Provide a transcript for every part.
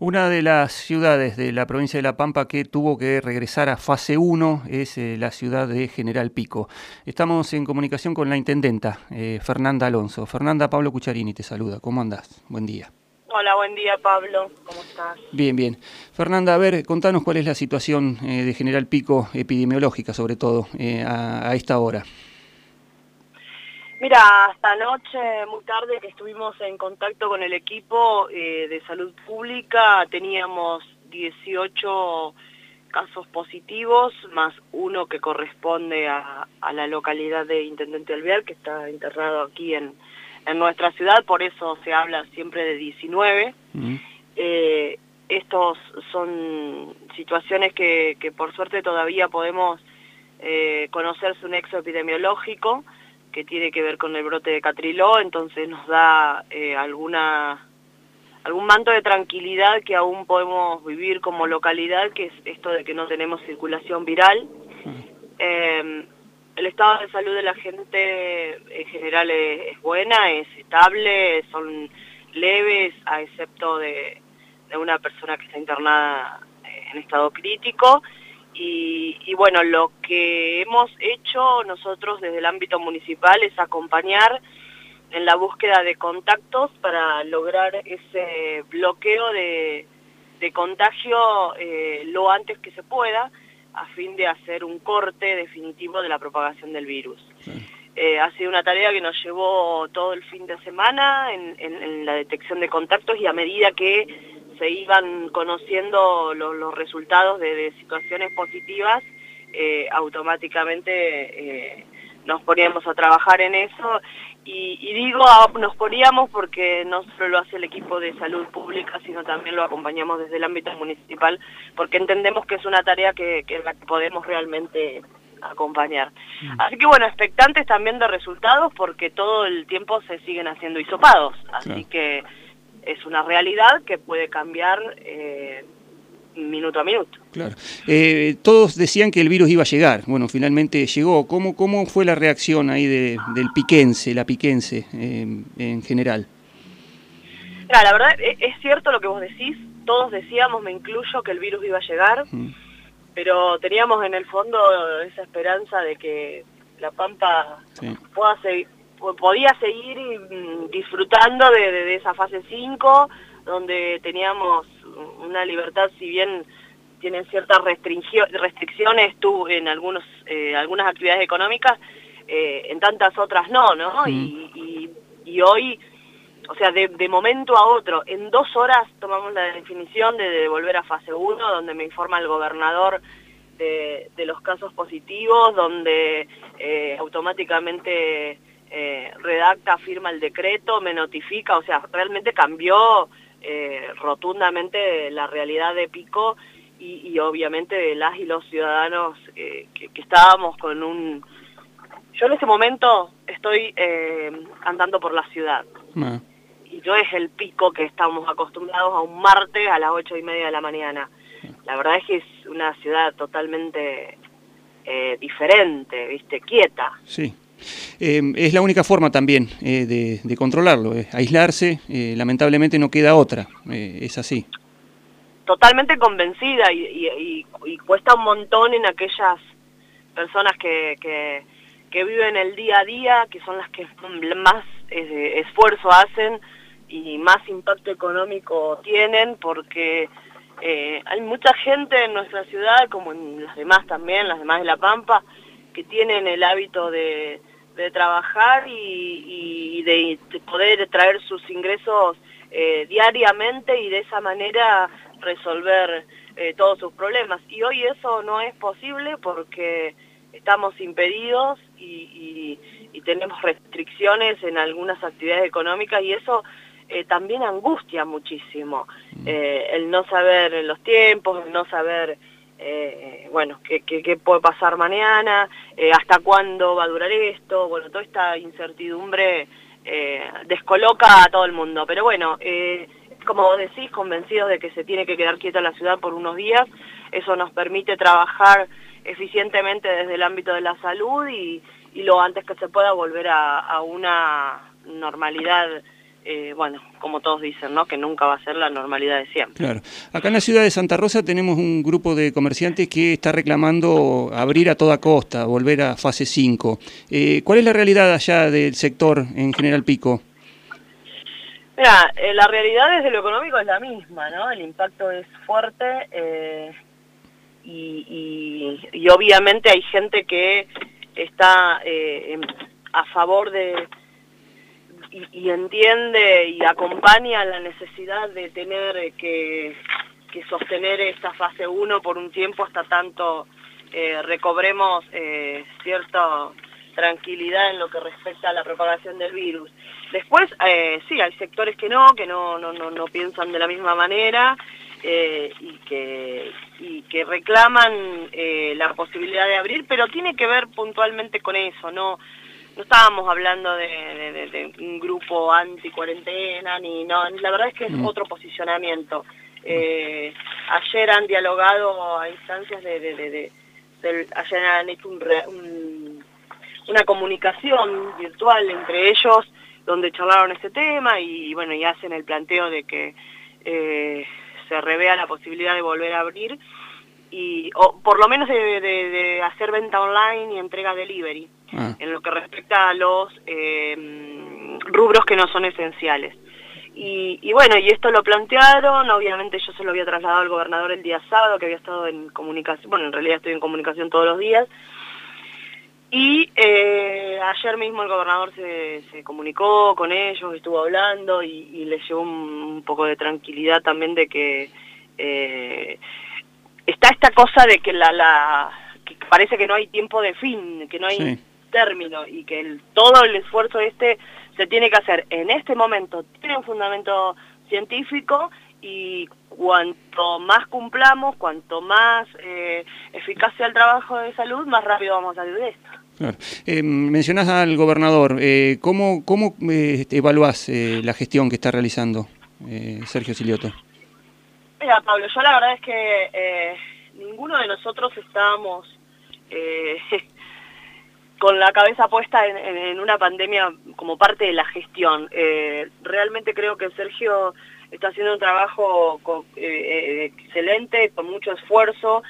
Una de las ciudades de la provincia de La Pampa que tuvo que regresar a fase 1 es eh, la ciudad de General Pico. Estamos en comunicación con la intendenta, eh, Fernanda Alonso. Fernanda, Pablo Cucharini te saluda. ¿Cómo andás? Buen día. Hola, buen día Pablo. ¿Cómo estás? Bien, bien. Fernanda, a ver, contanos cuál es la situación eh, de General Pico epidemiológica, sobre todo, a esta hora. Mira, hasta anoche, muy tarde, que estuvimos en contacto con el equipo eh, de salud pública, teníamos 18 casos positivos, más uno que corresponde a, la localidad de Intendente Alvear, que está internado aquí en, nuestra ciudad, por eso se habla siempre de 19. Mm. Eh, estos son situaciones que, por suerte todavía podemos eh, conocer su nexo epidemiológico, que tiene que ver con el brote de Catriló, entonces nos da eh, alguna algún manto de tranquilidad que aún podemos vivir como localidad, que es esto de que no tenemos circulación viral. Eh, el estado de salud de la gente en general es, buena, es estable, son leves, a excepto de, de una persona que está internada en estado crítico. Y, bueno, lo que hemos hecho nosotros desde el ámbito municipal es acompañar en la búsqueda de contactos para lograr ese bloqueo de, contagio eh, lo antes que se pueda a fin de hacer un corte definitivo de la propagación del virus. Eh, ha sido una tarea que nos llevó todo el fin de semana en la detección de contactos y a medida que se iban conociendo los, resultados de, situaciones positivas, eh, automáticamente eh, nos poníamos a trabajar en eso. Y, digo nos poníamos porque no solo lo hace el equipo de salud pública, sino también lo acompañamos desde el ámbito municipal, porque entendemos que es una tarea que, la podemos realmente acompañar. Mm. Así que bueno, expectantes también de resultados porque todo el tiempo se siguen haciendo hisopados, así que es una realidad que puede cambiar eh, minuto a minuto. Claro. Eh, todos decían que el virus iba a llegar. Bueno, finalmente llegó. ¿Cómo, cómo fue la reacción ahí de, del piquense, la piquense en general? la verdad e, es, cierto lo que vos decís. Todos decíamos, me incluyo, que el virus iba a llegar. Pero teníamos en el fondo esa esperanza de que La Pampa pueda seguir, podía seguir mm, disfrutando de, esa fase 5, donde teníamos una libertad, si bien tienen ciertas restricciones tú en algunos eh, algunas actividades económicas, eh, en tantas otras no, ¿no? Y, hoy, o sea, de, momento a otro, en dos horas tomamos la definición de, volver a fase 1, donde me informa el gobernador de, los casos positivos, donde eh, automáticamente eh, redacta, firma el decreto, me notifica, o sea, realmente cambió eh, rotundamente la realidad de Pico y, obviamente de las y los ciudadanos eh, que, estábamos con un... Yo en este momento estoy andando por la ciudad. Ah. Y yo es el pico que estamos acostumbrados a un martes a las ocho y media de la mañana. La verdad es que es una ciudad totalmente diferente, ¿viste? Quieta. Sí. Eh, es la única forma también eh, de, controlarlo, aislarse, eh, lamentablemente no queda otra, es así. Totalmente convencida y, cuesta un montón en aquellas personas que, que, viven el día a día, que son las que más esfuerzo hacen y más impacto económico tienen, porque hay mucha gente en nuestra ciudad, como en las demás también, las demás de La Pampa, que tienen el hábito de, trabajar y, de, poder traer sus ingresos eh, diariamente y de esa manera resolver eh, todos sus problemas. Y hoy eso no es posible porque estamos impedidos y, tenemos restricciones en algunas actividades económicas y eso eh, también angustia muchísimo. Mm. el no saber los tiempos, el no saber eh, bueno, ¿qué, qué, puede pasar mañana, eh, hasta cuándo va a durar esto, bueno, toda esta incertidumbre eh, descoloca a todo el mundo, pero bueno, eh, como vos decís, convencidos de que se tiene que quedar quieta la ciudad por unos días, eso nos permite trabajar eficientemente desde el ámbito de la salud y, lo antes que se pueda volver a, una normalidad eh, bueno, como todos dicen, ¿no? que nunca va a ser la normalidad de siempre. Claro. Acá en la ciudad de Santa Rosa tenemos un grupo de comerciantes que está reclamando abrir a toda costa, volver a fase 5. Eh, ¿Cuál es la realidad allá del sector en General Pico? Mira, eh, la realidad desde lo económico es la misma, ¿no? El impacto es fuerte y, y, obviamente hay gente que está a favor de y, entiende y acompaña la necesidad de tener eh, que, sostener esta fase 1 por un tiempo hasta tanto eh, recobremos eh, cierta tranquilidad en lo que respecta a la propagación del virus. Después, eh, sí, hay sectores que no, que no, no, no, no piensan de la misma manera y, que, y que reclaman la posibilidad de abrir, pero tiene que ver puntualmente con eso, no no estábamos hablando de, un grupo anti-cuarentena, ni no, la verdad es que es mm. otro posicionamiento. Eh, ayer han dialogado a instancias de, ayer han hecho una comunicación virtual entre ellos donde charlaron este tema y, bueno, y hacen el planteo de que eh, se revea la posibilidad de volver a abrir y o por lo menos de hacer venta online y entrega delivery. Ah. en lo que respecta a los eh, rubros que no son esenciales. Y, bueno, y esto lo plantearon, obviamente yo se lo había trasladado al gobernador el día sábado, que había estado en comunicación, bueno, en realidad estoy en comunicación todos los días, y eh, ayer mismo el gobernador se, comunicó con ellos, estuvo hablando y, les llevó un, poco de tranquilidad también de que eh, está esta cosa de que la, la que parece que no hay tiempo de fin, que no hay término y que el, todo el esfuerzo este se tiene que hacer en este momento tiene un fundamento científico y cuanto más cumplamos, cuanto más eh, eficaz sea el trabajo de salud, más rápido vamos a salir de esto. Claro. Eh, mencionás al gobernador, eh, ¿cómo, cómo eh, evaluás la gestión que está realizando Sergio Silioto? Mira, Pablo, yo la verdad es que ninguno de nosotros estábamos con la cabeza puesta en, una pandemia como parte de la gestión. Eh, realmente creo que Sergio está haciendo un trabajo eh, eh, excelente, con mucho esfuerzo,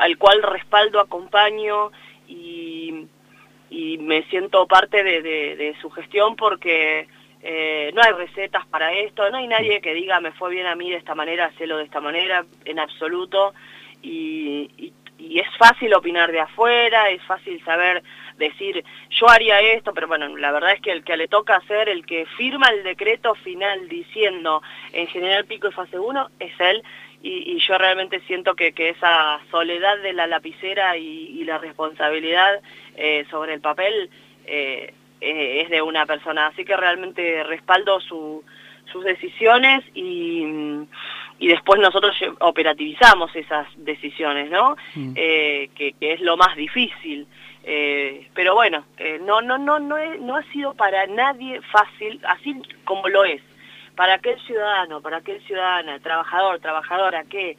al cual respaldo, acompaño y, me siento parte de, su gestión porque no hay recetas para esto, no hay nadie que diga me fue bien a mí de esta manera, hacelo de esta manera, en absoluto. y y es fácil opinar de afuera, es fácil saber decir yo haría esto, pero bueno, la verdad es que el que le toca hacer, el que firma el decreto final diciendo en general pico y fase 1 es él y, yo realmente siento que, esa soledad de la lapicera y, la responsabilidad eh, sobre el papel eh, eh, es de una persona, así que realmente respaldo sus decisiones y y después nosotros operativizamos esas decisiones, ¿no? Mm. Eh, que, es lo más difícil. Eh, pero bueno, eh, no, no, no, no, no ha sido para nadie fácil, así como lo es. Para aquel ciudadano, para aquel ciudadana, trabajador, trabajadora, que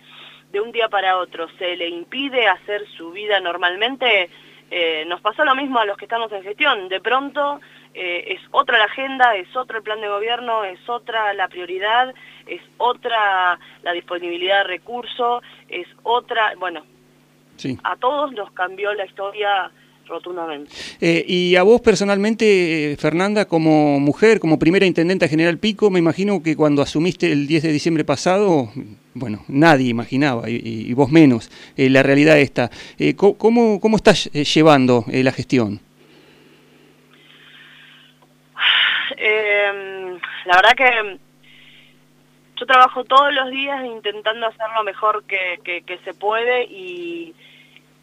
de un día para otro se le impide hacer su vida normalmente, nos pasó lo mismo a los que estamos en gestión. De pronto eh, es otra la agenda, es otro el plan de gobierno, es otra la prioridad, es otra la disponibilidad de recursos, es otra, bueno, a todos nos cambió la historia rotundamente. Eh, y a vos personalmente, Fernanda, como mujer, como primera intendenta general Pico, me imagino que cuando asumiste el 10 de diciembre pasado, bueno, nadie imaginaba, y, vos menos, eh, la realidad esta. ¿cómo, ¿Cómo estás llevando la gestión? Eh, la verdad que yo trabajo todos los días intentando hacer lo mejor que, se puede y,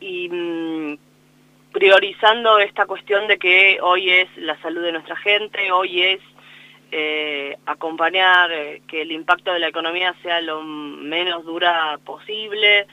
mm, priorizando esta cuestión de que hoy es la salud de nuestra gente, hoy es eh, acompañar eh, que el impacto de la economía sea lo menos dura posible,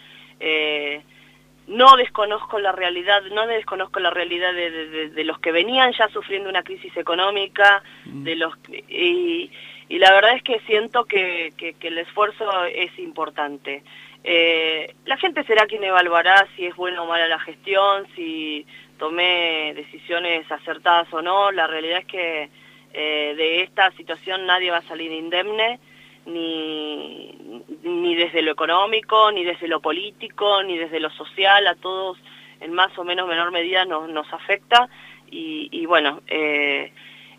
no desconozco la realidad, no desconozco la realidad de, los que venían ya sufriendo una crisis económica, mm. de los y, la verdad es que siento que, el esfuerzo es importante. Eh, la gente será quien evaluará si es buena o mala la gestión, si tomé decisiones acertadas o no. La realidad es que Eh, de esta situación nadie va a salir indemne, ni, ni desde lo económico, ni desde lo político, ni desde lo social, a todos en más o menos menor medida nos, nos afecta y, bueno, eh,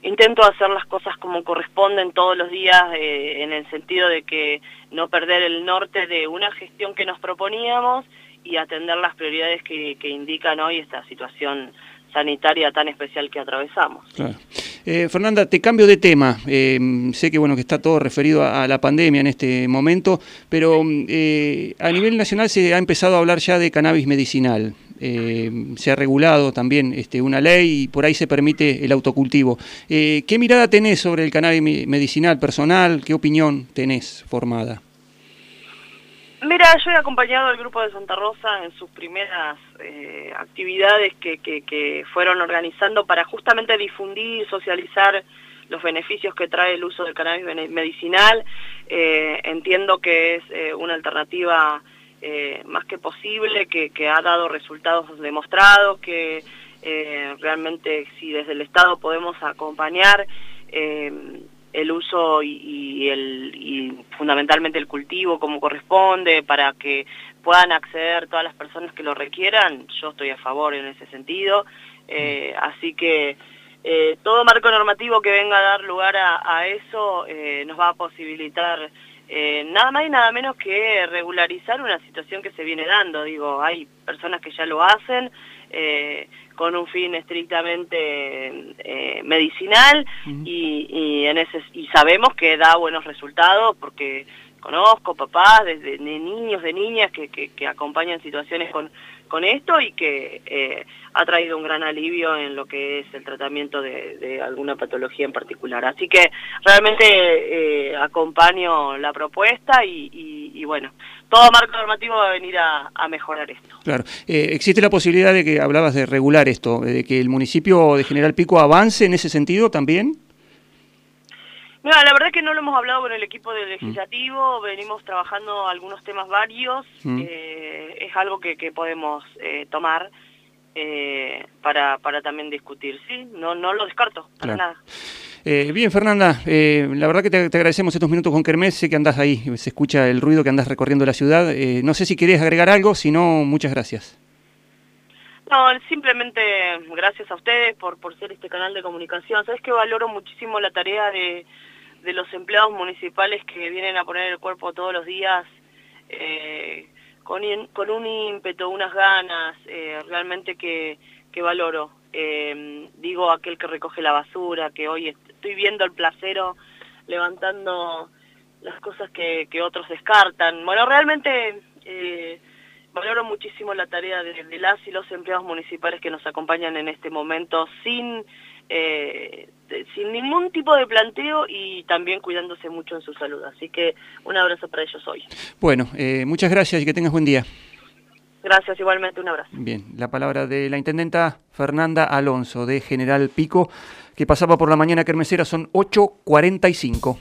intento hacer las cosas como corresponden todos los días eh, en el sentido de que no perder el norte de una gestión que nos proponíamos y atender las prioridades que, indican hoy esta situación sanitaria tan especial que atravesamos. Eh, Fernanda, te cambio de tema. Eh, sé que bueno que está todo referido a, la pandemia en este momento, pero eh, a nivel nacional se ha empezado a hablar ya de cannabis medicinal. se ha regulado también este, una ley y por ahí se permite el autocultivo. ¿Qué mirada tenés sobre el cannabis medicinal personal? ¿Qué opinión tenés formada? Mira, yo he acompañado al grupo de Santa Rosa en sus primeras eh, actividades que, que, fueron organizando para justamente difundir socializar los beneficios que trae el uso del cannabis medicinal. Eh, entiendo que es eh, una alternativa más que posible, que, ha dado resultados demostrados, que realmente si desde el Estado podemos acompañar el uso y, el, y fundamentalmente el cultivo como corresponde para que puedan acceder todas las personas que lo requieran, yo estoy a favor en ese sentido. Eh, así que eh, todo marco normativo que venga a dar lugar a, eso eh, nos va a posibilitar nada más y nada menos que regularizar una situación que se viene dando. Digo, hay personas que ya lo hacen, con un fin estrictamente eh, medicinal y, en ese, y sabemos que da buenos resultados porque conozco papás desde de niños, de niñas que, que, acompañan situaciones con, con esto y que eh, ha traído un gran alivio en lo que es el tratamiento de, alguna patología en particular. Así que realmente eh, acompaño la propuesta y, bueno, todo marco normativo va a venir a, mejorar esto. Claro. Eh, ¿Existe la posibilidad de que hablabas de regular esto, de que el municipio de General Pico avance en ese sentido también? Mira, la verdad es que no lo hemos hablado con el equipo del legislativo, venimos trabajando algunos temas varios, mm. eh, es algo que, podemos eh, tomar eh, para, para también discutir, ¿sí? No, no lo descarto, para nada. bien, Fernanda, la verdad que te, agradecemos estos minutos con Kermés, sé que andás ahí, se escucha el ruido que andás recorriendo la ciudad. no sé si querés agregar algo, si no, muchas gracias. No, simplemente gracias a ustedes por, por ser este canal de comunicación. Sabes que valoro muchísimo la tarea de de los empleados municipales que vienen a poner el cuerpo todos los días eh, con, con un ímpetu, unas ganas, eh, realmente que, que valoro. Eh, digo aquel que recoge la basura, que hoy estoy viendo el placero levantando las cosas que, que otros descartan. Bueno, realmente valoro muchísimo la tarea de, de, las y los empleados municipales que nos acompañan en este momento sin eh, sin ningún tipo de planteo y también cuidándose mucho en su salud. Así que un abrazo para ellos hoy. Bueno, eh, muchas gracias y que tengas buen día. Gracias, igualmente, un abrazo. Bien, la palabra de la intendenta Fernanda Alonso, de General Pico, que pasaba por la mañana kermesera, son 8.45.